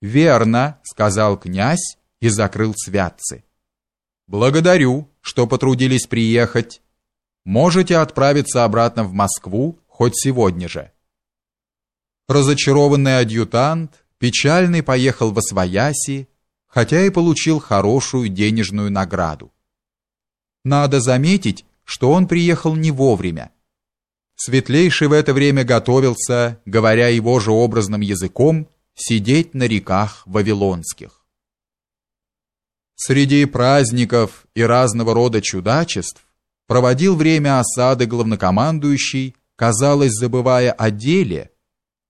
Верно, сказал князь и закрыл святцы. Благодарю, что потрудились приехать. Можете отправиться обратно в Москву хоть сегодня же. Разочарованный адъютант, печальный поехал в Освояси, хотя и получил хорошую денежную награду. Надо заметить, что он приехал не вовремя. Светлейший в это время готовился, говоря его же образным языком, сидеть на реках вавилонских. Среди праздников и разного рода чудачеств проводил время осады главнокомандующий, казалось, забывая о деле,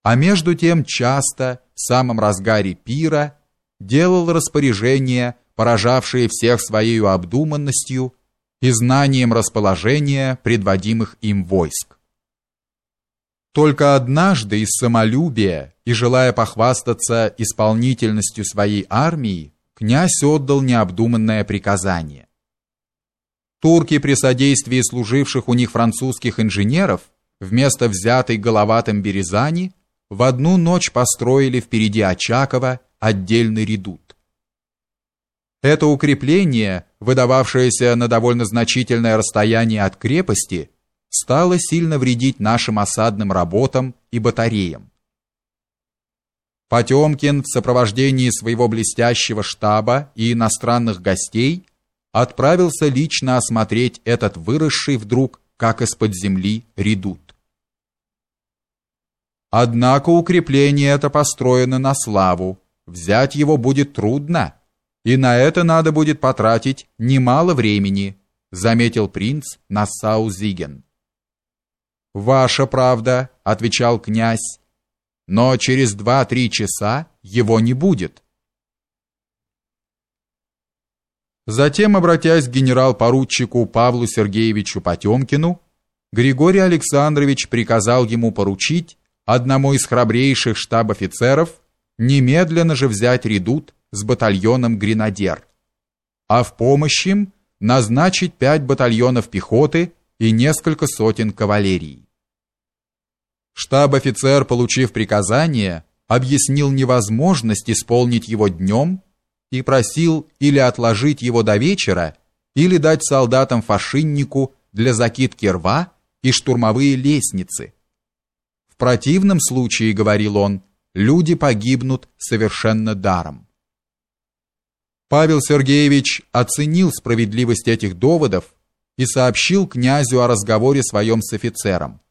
а между тем часто в самом разгаре пира делал распоряжения, поражавшие всех своей обдуманностью и знанием расположения предводимых им войск. Только однажды из самолюбия и желая похвастаться исполнительностью своей армии, князь отдал необдуманное приказание. Турки при содействии служивших у них французских инженеров вместо взятой головатым Березани в одну ночь построили впереди Очакова отдельный редут. Это укрепление, выдававшееся на довольно значительное расстояние от крепости, стало сильно вредить нашим осадным работам и батареям. Потемкин в сопровождении своего блестящего штаба и иностранных гостей отправился лично осмотреть этот выросший вдруг, как из-под земли, редут. Однако укрепление это построено на славу, взять его будет трудно, и на это надо будет потратить немало времени, заметил принц Нассау-Зиген. Ваша правда, отвечал князь. Но через два-три часа его не будет. Затем, обратясь к генерал-поручику Павлу Сергеевичу Потемкину, Григорий Александрович приказал ему поручить одному из храбрейших штаб-офицеров немедленно же взять редут с батальоном гренадер, а в помощь им назначить пять батальонов пехоты и несколько сотен кавалерии. Штаб-офицер, получив приказание, объяснил невозможность исполнить его днем и просил или отложить его до вечера, или дать солдатам фашиннику для закидки рва и штурмовые лестницы. В противном случае, говорил он, люди погибнут совершенно даром. Павел Сергеевич оценил справедливость этих доводов и сообщил князю о разговоре своем с офицером,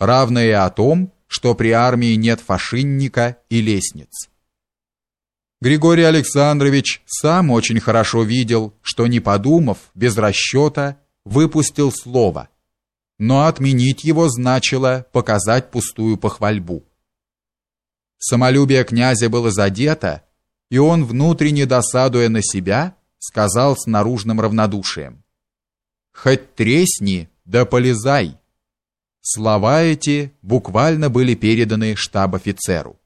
равно и о том, что при армии нет фашинника и лестниц. Григорий Александрович сам очень хорошо видел, что не подумав, без расчета, выпустил слово, но отменить его значило показать пустую похвальбу. Самолюбие князя было задето, и он, внутренне досадуя на себя, сказал с наружным равнодушием: хоть тресни, да полезай. Слова эти буквально были переданы штаб-офицеру.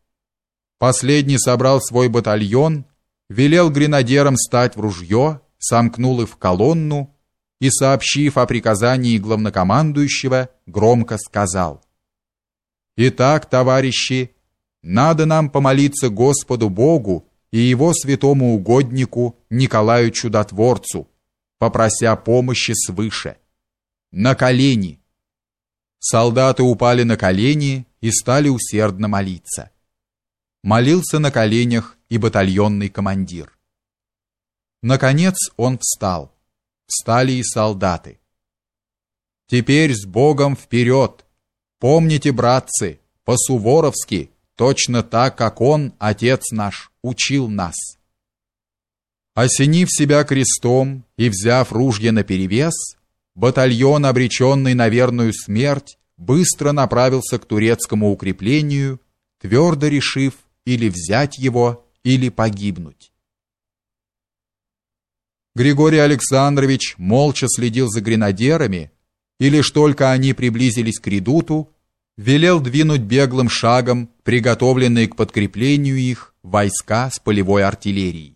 Последний собрал свой батальон, велел гренадерам стать в ружье, сомкнул их в колонну и, сообщив о приказании главнокомандующего, громко сказал: "Итак, товарищи, надо нам помолиться Господу Богу и его святому угоднику Николаю Чудотворцу, попрося помощи свыше. На колени. Солдаты упали на колени и стали усердно молиться. Молился на коленях и батальонный командир. Наконец он встал. Встали и солдаты. Теперь с Богом вперед! Помните, братцы, по-суворовски, точно так, как он, отец наш, учил нас. Осенив себя крестом и взяв ружье наперевес, батальон, обреченный на верную смерть, быстро направился к турецкому укреплению, твердо решив или взять его, или погибнуть. Григорий Александрович молча следил за гренадерами, и лишь только они приблизились к редуту, велел двинуть беглым шагом приготовленные к подкреплению их войска с полевой артиллерией.